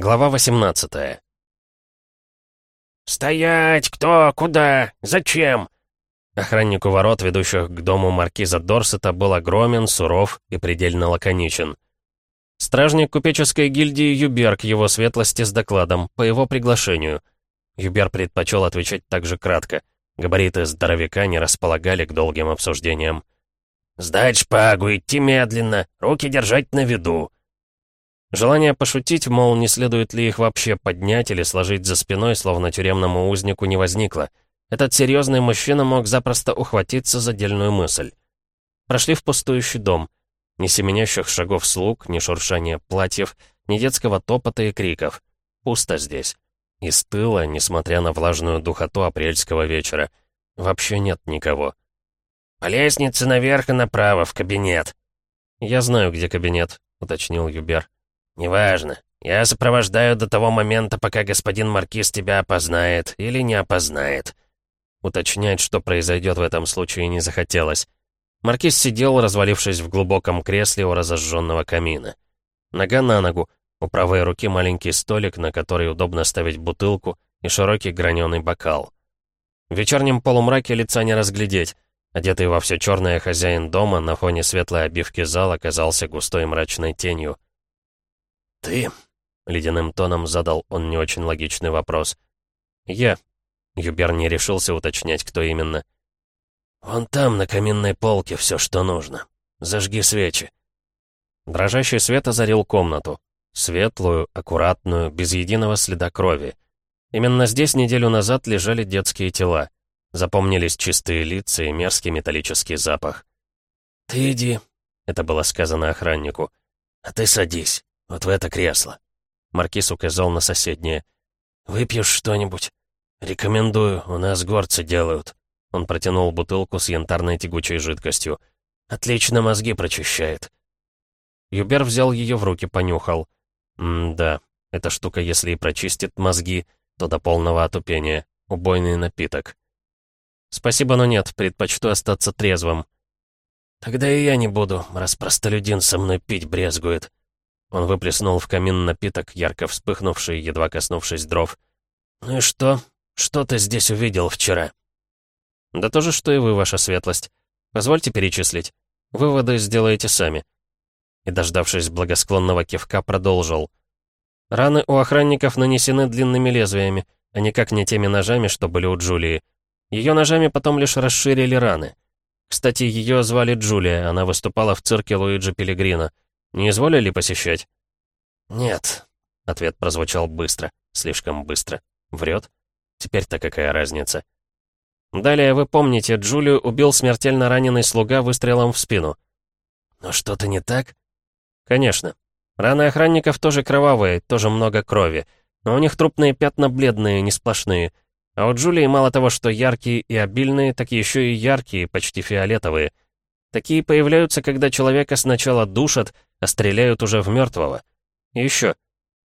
Глава 18 «Стоять! Кто? Куда? Зачем?» Охранник у ворот, ведущих к дому маркиза Дорсета, был огромен, суров и предельно лаконичен. Стражник купеческой гильдии Юберг его светлости с докладом, по его приглашению. Юбер предпочел отвечать так же кратко. Габариты здоровяка не располагали к долгим обсуждениям. «Сдать шпагу, идти медленно, руки держать на виду», Желание пошутить, мол, не следует ли их вообще поднять или сложить за спиной, словно тюремному узнику, не возникло. Этот серьезный мужчина мог запросто ухватиться за дельную мысль. Прошли в пустующий дом. Ни семенящих шагов слуг, ни шуршания платьев, ни детского топота и криков. Пусто здесь. И стыло, несмотря на влажную духоту апрельского вечера. Вообще нет никого. «По лестнице наверх и направо, в кабинет». «Я знаю, где кабинет», — уточнил Юбер. «Неважно. Я сопровождаю до того момента, пока господин Маркиз тебя опознает или не опознает». Уточнять, что произойдет в этом случае, не захотелось. Маркиз сидел, развалившись в глубоком кресле у разожженного камина. Нога на ногу, у правой руки маленький столик, на который удобно ставить бутылку, и широкий граненый бокал. В вечернем полумраке лица не разглядеть. Одетый во все черное хозяин дома на фоне светлой обивки зала оказался густой мрачной тенью. «Ты?» — ледяным тоном задал он не очень логичный вопрос. «Я». Юбер не решился уточнять, кто именно. «Вон там, на каминной полке, все, что нужно. Зажги свечи». Дрожащий свет озарил комнату. Светлую, аккуратную, без единого следа крови. Именно здесь неделю назад лежали детские тела. Запомнились чистые лица и мерзкий металлический запах. «Ты иди», — это было сказано охраннику. «А ты садись». «Вот в это кресло». Маркиз указал на соседнее. «Выпьешь что-нибудь?» «Рекомендую, у нас горцы делают». Он протянул бутылку с янтарной тягучей жидкостью. «Отлично мозги прочищает». Юбер взял ее в руки, понюхал. «М-да, эта штука, если и прочистит мозги, то до полного отупения. Убойный напиток». «Спасибо, но нет, предпочту остаться трезвым». «Тогда и я не буду, раз простолюдин со мной пить брезгует». Он выплеснул в камин напиток, ярко вспыхнувший, едва коснувшись дров. «Ну и что? Что ты здесь увидел вчера?» «Да то же, что и вы, ваша светлость. Позвольте перечислить. Выводы сделаете сами». И, дождавшись благосклонного кивка, продолжил. «Раны у охранников нанесены длинными лезвиями, а никак не теми ножами, что были у Джулии. Ее ножами потом лишь расширили раны. Кстати, ее звали Джулия, она выступала в цирке Луиджи Пелегрина. Не изволили посещать?» «Нет», — ответ прозвучал быстро, слишком быстро. Врет? Теперь-то какая разница? Далее, вы помните, Джулию убил смертельно раненый слуга выстрелом в спину. «Но что-то не так?» «Конечно. Раны охранников тоже кровавые, тоже много крови. Но у них трупные пятна бледные, не сплошные. А у Джулии мало того, что яркие и обильные, так еще и яркие, почти фиолетовые. Такие появляются, когда человека сначала душат, а стреляют уже в мертвого. И еще.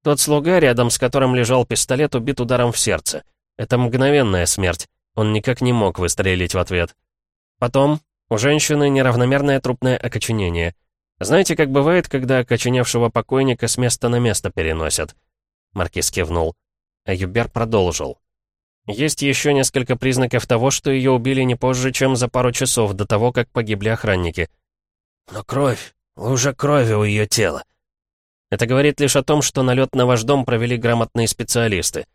Тот слуга, рядом с которым лежал пистолет, убит ударом в сердце. Это мгновенная смерть. Он никак не мог выстрелить в ответ. Потом, у женщины неравномерное трупное окоченение. Знаете, как бывает, когда окоченевшего покойника с места на место переносят? Маркиз кивнул. А Юбер продолжил. Есть еще несколько признаков того, что ее убили не позже, чем за пару часов до того, как погибли охранники. Но кровь, лужа крови у ее тела. Это говорит лишь о том, что налет на ваш дом провели грамотные специалисты.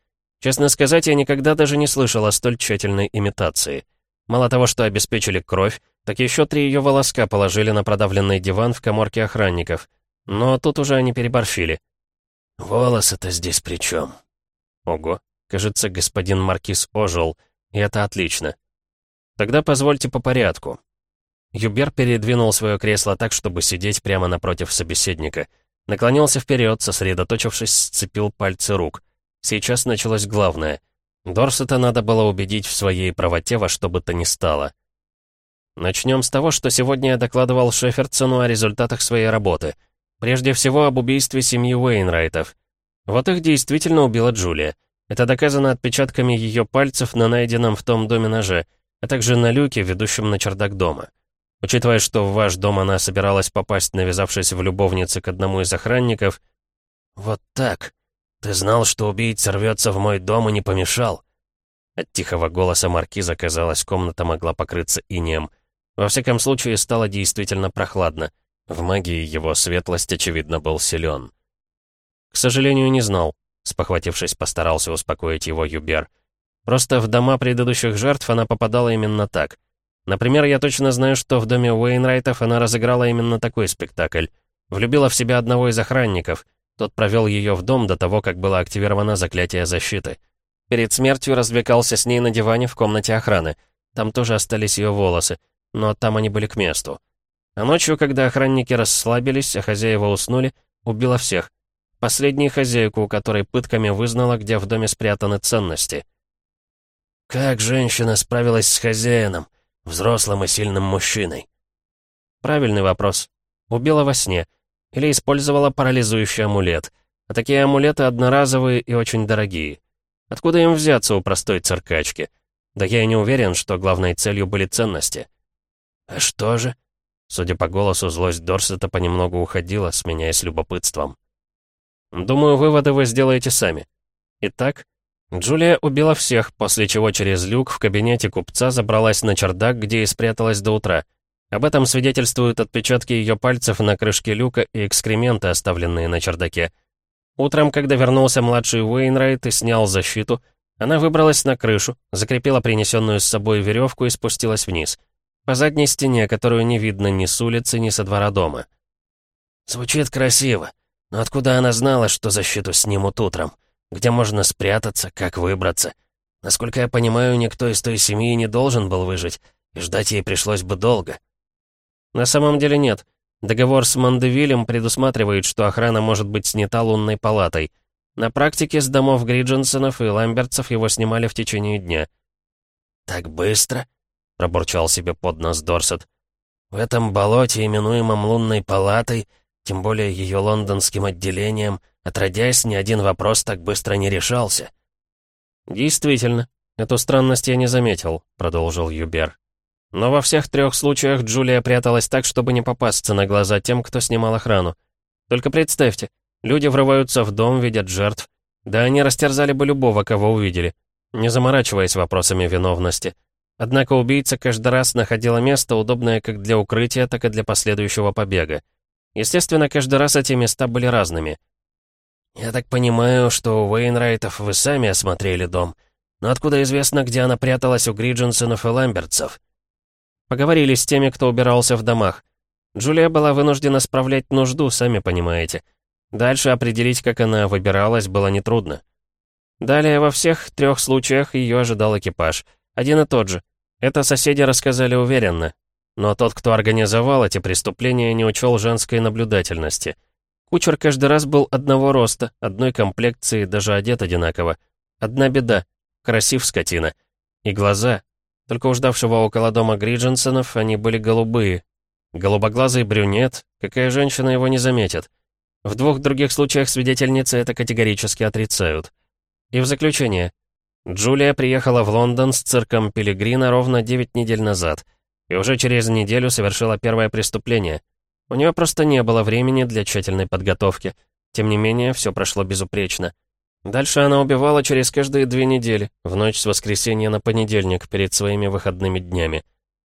Честно сказать, я никогда даже не слышал о столь тщательной имитации. Мало того, что обеспечили кровь, так еще три ее волоска положили на продавленный диван в коморке охранников. Но тут уже они переборщили. «Волосы-то здесь при чем?» Ого, кажется, господин Маркиз ожил, и это отлично. Тогда позвольте по порядку. Юбер передвинул свое кресло так, чтобы сидеть прямо напротив собеседника. Наклонился вперед, сосредоточившись, сцепил пальцы рук. Сейчас началось главное. Дорсета надо было убедить в своей правоте во что бы то ни стало. Начнем с того, что сегодня я докладывал Шеферсону о результатах своей работы. Прежде всего, об убийстве семьи Уэйнрайтов. Вот их действительно убила Джулия. Это доказано отпечатками ее пальцев на найденном в том доме ноже, а также на люке, ведущем на чердак дома. Учитывая, что в ваш дом она собиралась попасть, навязавшись в любовнице к одному из охранников... Вот так. Ты знал, что убийца рвется в мой дом и не помешал?» От тихого голоса маркиза, казалось, комната могла покрыться инеем. Во всяком случае, стало действительно прохладно. В магии его светлость, очевидно, был силен. «К сожалению, не знал», — спохватившись, постарался успокоить его Юбер. «Просто в дома предыдущих жертв она попадала именно так. Например, я точно знаю, что в доме Уэйнрайтов она разыграла именно такой спектакль. Влюбила в себя одного из охранников. Тот провел ее в дом до того, как было активировано заклятие защиты. Перед смертью развлекался с ней на диване в комнате охраны. Там тоже остались ее волосы, но там они были к месту. А ночью, когда охранники расслабились, а хозяева уснули, убила всех. Последнюю хозяйку, у которой пытками вызнала, где в доме спрятаны ценности. «Как женщина справилась с хозяином, взрослым и сильным мужчиной?» Правильный вопрос. Убила во сне. Или использовала парализующий амулет. А такие амулеты одноразовые и очень дорогие. Откуда им взяться у простой циркачки? Да я и не уверен, что главной целью были ценности. «А что же?» Судя по голосу, злость Дорсета понемногу уходила, сменяясь любопытством. Думаю, выводы вы сделаете сами. Итак, Джулия убила всех, после чего через люк в кабинете купца забралась на чердак, где и спряталась до утра. Об этом свидетельствуют отпечатки ее пальцев на крышке люка и экскременты, оставленные на чердаке. Утром, когда вернулся младший Уэйнрайт и снял защиту, она выбралась на крышу, закрепила принесенную с собой веревку и спустилась вниз. По задней стене, которую не видно ни с улицы, ни со двора дома. «Звучит красиво», но откуда она знала, что защиту снимут утром? Где можно спрятаться, как выбраться? Насколько я понимаю, никто из той семьи не должен был выжить, и ждать ей пришлось бы долго. На самом деле нет. Договор с Мандевилем предусматривает, что охрана может быть снята лунной палатой. На практике с домов Гридженсонов и Ламбертсов его снимали в течение дня. «Так быстро?» — пробурчал себе под нос Дорсет. «В этом болоте, именуемом лунной палатой, тем более ее лондонским отделением, отродясь, ни один вопрос так быстро не решался. «Действительно, эту странность я не заметил», — продолжил Юбер. «Но во всех трех случаях Джулия пряталась так, чтобы не попасться на глаза тем, кто снимал охрану. Только представьте, люди врываются в дом, видят жертв. Да они растерзали бы любого, кого увидели, не заморачиваясь вопросами виновности. Однако убийца каждый раз находила место, удобное как для укрытия, так и для последующего побега. Естественно, каждый раз эти места были разными. «Я так понимаю, что у Уэйнрайтов вы сами осмотрели дом. Но откуда известно, где она пряталась у Гридженсонов и Ламбертсов?» Поговорили с теми, кто убирался в домах. Джулия была вынуждена справлять нужду, сами понимаете. Дальше определить, как она выбиралась, было нетрудно. Далее во всех трех случаях ее ожидал экипаж. Один и тот же. Это соседи рассказали уверенно. Но тот, кто организовал эти преступления, не учел женской наблюдательности. Кучер каждый раз был одного роста, одной комплекции, даже одет одинаково. Одна беда — красив скотина. И глаза. Только у ждавшего около дома Гридженсонов они были голубые. Голубоглазый брюнет, какая женщина его не заметит. В двух других случаях свидетельницы это категорически отрицают. И в заключение. Джулия приехала в Лондон с цирком Пилигрина ровно 9 недель назад — и уже через неделю совершила первое преступление. У нее просто не было времени для тщательной подготовки. Тем не менее, все прошло безупречно. Дальше она убивала через каждые две недели, в ночь с воскресенья на понедельник, перед своими выходными днями.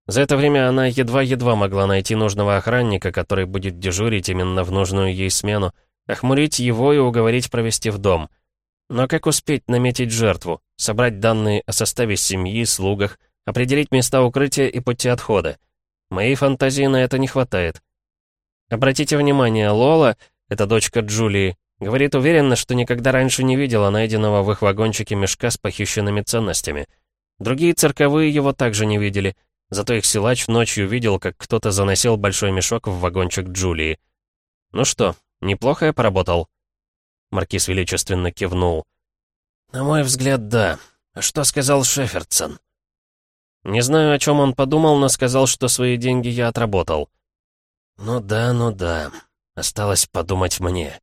За это время она едва-едва могла найти нужного охранника, который будет дежурить именно в нужную ей смену, охмурить его и уговорить провести в дом. Но как успеть наметить жертву, собрать данные о составе семьи, слугах, определить места укрытия и пути отхода. Моей фантазии на это не хватает. Обратите внимание, Лола, это дочка Джулии, говорит уверенно, что никогда раньше не видела найденного в их вагончике мешка с похищенными ценностями. Другие цирковые его также не видели, зато их силач ночью видел, как кто-то заносил большой мешок в вагончик Джулии. «Ну что, неплохо я поработал?» Маркиз величественно кивнул. «На мой взгляд, да. А что сказал Шефердсон?» Не знаю, о чем он подумал, но сказал, что свои деньги я отработал. Ну да, ну да. Осталось подумать мне.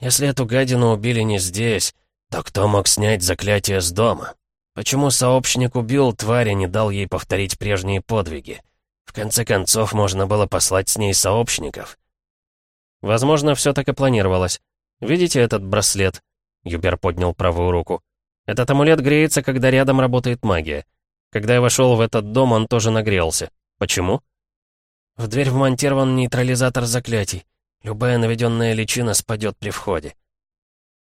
Если эту гадину убили не здесь, то кто мог снять заклятие с дома? Почему сообщник убил тварь и не дал ей повторить прежние подвиги? В конце концов, можно было послать с ней сообщников. Возможно, все так и планировалось. Видите этот браслет? Юбер поднял правую руку. «Этот амулет греется, когда рядом работает магия. Когда я вошел в этот дом, он тоже нагрелся. Почему?» «В дверь вмонтирован нейтрализатор заклятий. Любая наведенная личина спадет при входе».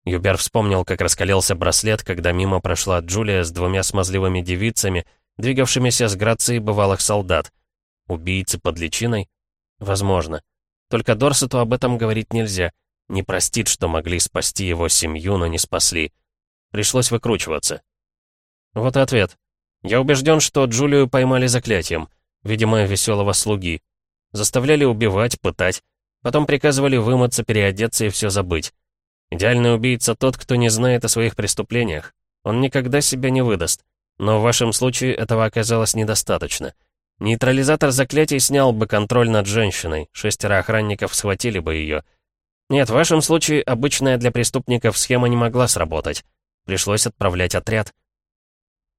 Юбер вспомнил, как раскалился браслет, когда мимо прошла Джулия с двумя смазливыми девицами, двигавшимися с грацией бывалых солдат. Убийцы под личиной? Возможно. Только Дорсету об этом говорить нельзя. Не простит, что могли спасти его семью, но не спасли. Пришлось выкручиваться. Вот и ответ. Я убежден, что Джулию поймали заклятием, видимо, веселого слуги. Заставляли убивать, пытать. Потом приказывали вымыться, переодеться и все забыть. Идеальный убийца тот, кто не знает о своих преступлениях. Он никогда себя не выдаст. Но в вашем случае этого оказалось недостаточно. Нейтрализатор заклятий снял бы контроль над женщиной, шестеро охранников схватили бы ее. Нет, в вашем случае обычная для преступников схема не могла сработать. Пришлось отправлять отряд.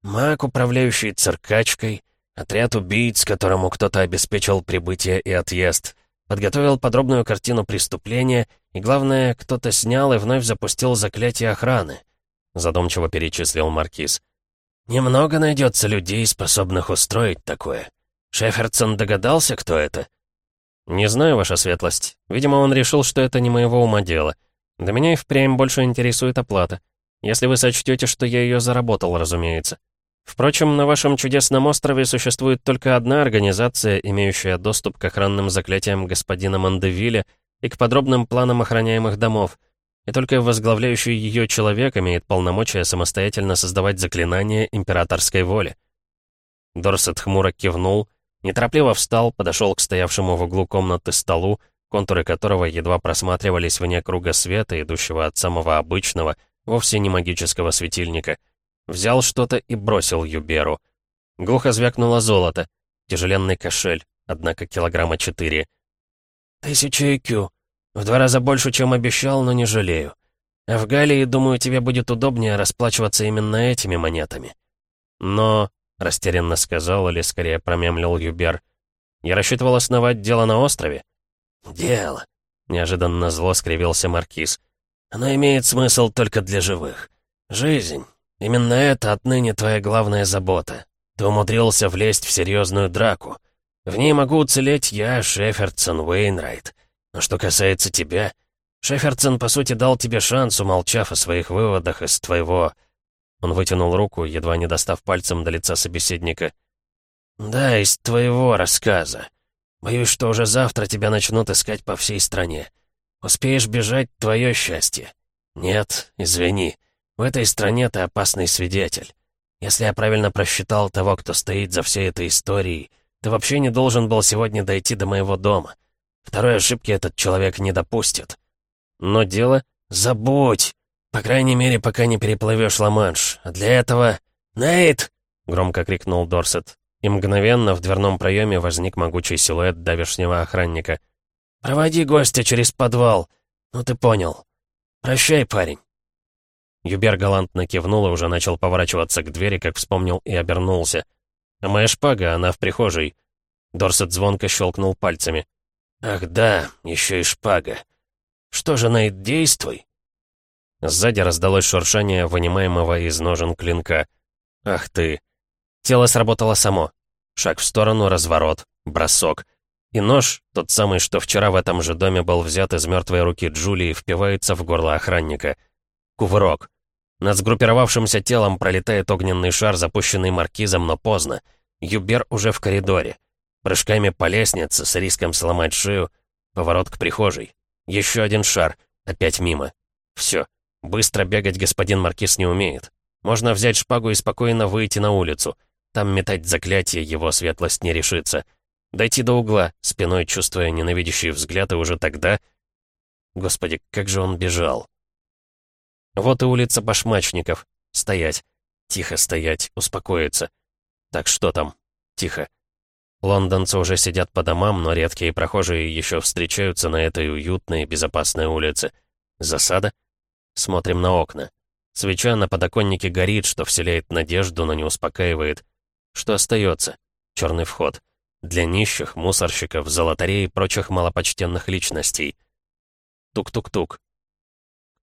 Маг, управляющий циркачкой, отряд убийц, которому кто-то обеспечил прибытие и отъезд, подготовил подробную картину преступления, и, главное, кто-то снял и вновь запустил заклятие охраны, задумчиво перечислил Маркиз. Немного найдется людей, способных устроить такое. Шеферсон догадался, кто это? Не знаю, ваша светлость. Видимо, он решил, что это не моего ума дело. Да меня и впрямь больше интересует оплата. Если вы сочтете, что я ее заработал, разумеется. Впрочем, на вашем чудесном острове существует только одна организация, имеющая доступ к охранным заклятиям господина Мандевиля и к подробным планам охраняемых домов, и только возглавляющий ее человек имеет полномочия самостоятельно создавать заклинания императорской воли. Дорсет хмуро кивнул, неторопливо встал, подошел к стоявшему в углу комнаты столу, контуры которого едва просматривались вне круга света, идущего от самого обычного, вовсе не магического светильника. Взял что-то и бросил Юберу. Глухо звякнуло золото, тяжеленный кошель, однако килограмма четыре. «Тысяча IQ. В два раза больше, чем обещал, но не жалею. А в Галлии, думаю, тебе будет удобнее расплачиваться именно этими монетами. Но — растерянно сказал или скорее промямлил Юбер. «Я рассчитывал основать дело на острове». «Дело», — неожиданно зло скривился Маркиз. «Оно имеет смысл только для живых. Жизнь. Именно это отныне твоя главная забота. Ты умудрился влезть в серьезную драку. В ней могу уцелеть я, Шефердсон, Уэйнрайт. Но что касается тебя, Шефердсон, по сути, дал тебе шанс, умолчав о своих выводах из твоего он вытянул руку, едва не достав пальцем до лица собеседника. «Да, из твоего рассказа. Боюсь, что уже завтра тебя начнут искать по всей стране. Успеешь бежать — твое счастье. Нет, извини. В этой стране ты опасный свидетель. Если я правильно просчитал того, кто стоит за всей этой историей, ты вообще не должен был сегодня дойти до моего дома. Второй ошибки этот человек не допустит. Но дело... Забудь! По крайней мере, пока не переплывешь Ла-Манш. А для этого... «Нейт!» — громко крикнул Дорсет. И мгновенно в дверном проеме возник могучий силуэт давешнего охранника. «Проводи гостя через подвал. Ну ты понял. Прощай, парень». Юбер галантно кивнул и уже начал поворачиваться к двери, как вспомнил и обернулся. «А моя шпага, она в прихожей». Дорсет звонко щелкнул пальцами. «Ах да, еще и шпага. Что же, Нейт, действуй!» Сзади раздалось шуршание вынимаемого из ножен клинка. «Ах ты!» Тело сработало само. Шаг в сторону, разворот, бросок. И нож, тот самый, что вчера в этом же доме был взят из мертвой руки Джулии, впивается в горло охранника. Кувырок. Над сгруппировавшимся телом пролетает огненный шар, запущенный маркизом, но поздно. Юбер уже в коридоре. Прыжками по лестнице, с риском сломать шею. Поворот к прихожей. Еще один шар. Опять мимо. Все. Быстро бегать господин Маркиз не умеет. Можно взять шпагу и спокойно выйти на улицу. Там метать заклятие его светлость не решится. Дойти до угла, спиной чувствуя ненавидящий взгляд, и уже тогда... Господи, как же он бежал. Вот и улица Башмачников. Стоять. Тихо стоять, успокоиться. Так что там? Тихо. Лондонцы уже сидят по домам, но редкие прохожие еще встречаются на этой уютной, безопасной улице. Засада? Смотрим на окна. Свеча на подоконнике горит, что вселяет надежду, но не успокаивает. Что остается? Черный вход. Для нищих, мусорщиков, золотарей и прочих малопочтенных личностей. Тук-тук-тук.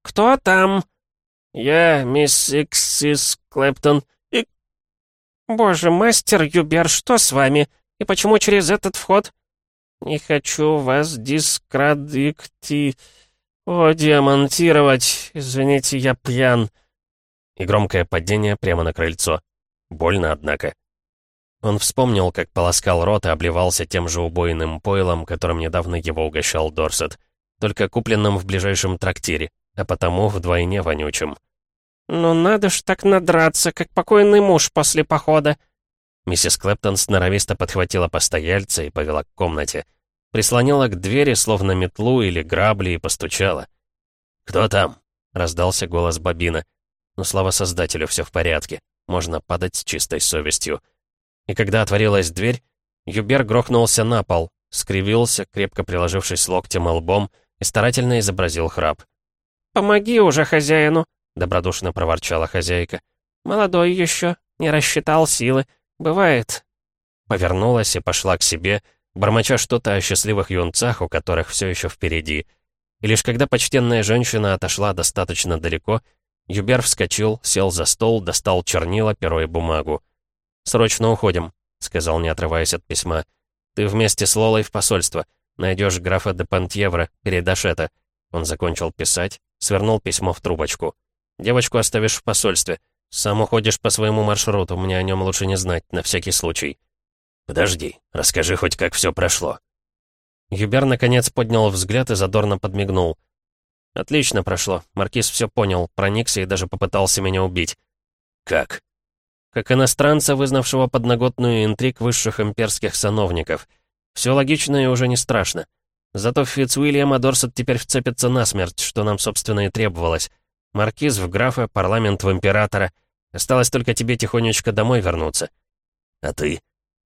«Кто там?» «Я мисс Иксис Клэптон и...» «Боже, мастер Юбер, что с вами? И почему через этот вход?» «Не хочу вас дискрадикти... О, демонтировать. Извините, я пьян». И громкое падение прямо на крыльцо. Больно, однако. Он вспомнил, как полоскал рот и обливался тем же убойным пойлом, которым недавно его угощал Дорсет, только купленным в ближайшем трактире, а потому вдвойне вонючим. «Ну надо ж так надраться, как покойный муж после похода!» Миссис Клэптон сноровисто подхватила постояльца и повела к комнате. Прислонила к двери, словно метлу или грабли, и постучала. «Кто там?» — раздался голос Бобина. «Ну, слава создателю, все в порядке. Можно падать с чистой совестью». И когда отворилась дверь, Юбер грохнулся на пол, скривился, крепко приложившись локтем и лбом, и старательно изобразил храп. «Помоги уже хозяину!» — добродушно проворчала хозяйка. «Молодой еще, не рассчитал силы. Бывает». Повернулась и пошла к себе, бормоча что-то о счастливых юнцах, у которых все еще впереди. И лишь когда почтенная женщина отошла достаточно далеко, Юбер вскочил, сел за стол, достал чернила, перо и бумагу. «Срочно уходим», — сказал, не отрываясь от письма. «Ты вместе с Лолой в посольство. Найдешь графа де Пантьевра, передашь это». Он закончил писать, свернул письмо в трубочку. «Девочку оставишь в посольстве. Сам уходишь по своему маршруту, мне о нем лучше не знать, на всякий случай». «Подожди, расскажи хоть, как все прошло». Юбер, наконец, поднял взгляд и задорно подмигнул. «Отлично прошло. Маркиз все понял, проникся и даже попытался меня убить». «Как?» как иностранца, вызнавшего подноготную интриг высших имперских сановников. Все логично и уже не страшно. Зато Фицуильям Дорсет теперь вцепится насмерть, что нам, собственно, и требовалось. Маркиз в графа, парламент в императора. Осталось только тебе тихонечко домой вернуться. А ты?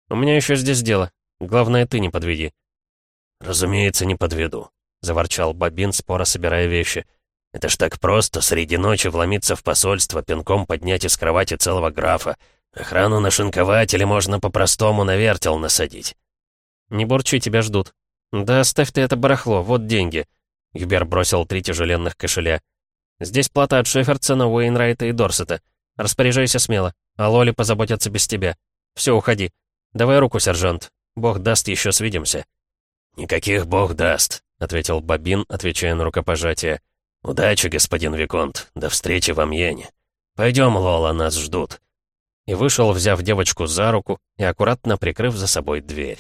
У меня еще здесь дело. Главное, ты не подведи. Разумеется, не подведу, — заворчал Бобин, споро собирая вещи. Это ж так просто среди ночи вломиться в посольство, пинком поднять из кровати целого графа. Охрану нашинковать или можно по-простому на вертел насадить. «Не бурчи, тебя ждут». «Да оставь ты это барахло, вот деньги». Юбер бросил три тяжеленных кошеля. «Здесь плата от Шеферсона, Уэйнрайта и Дорсета. Распоряжайся смело, а Лоли позаботятся без тебя. Все, уходи. Давай руку, сержант. Бог даст, еще свидимся». «Никаких бог даст», — ответил Бобин, отвечая на рукопожатие. «Удачи, господин Виконт. До встречи в Амьене. Пойдем, Лола, нас ждут». И вышел, взяв девочку за руку и аккуратно прикрыв за собой дверь.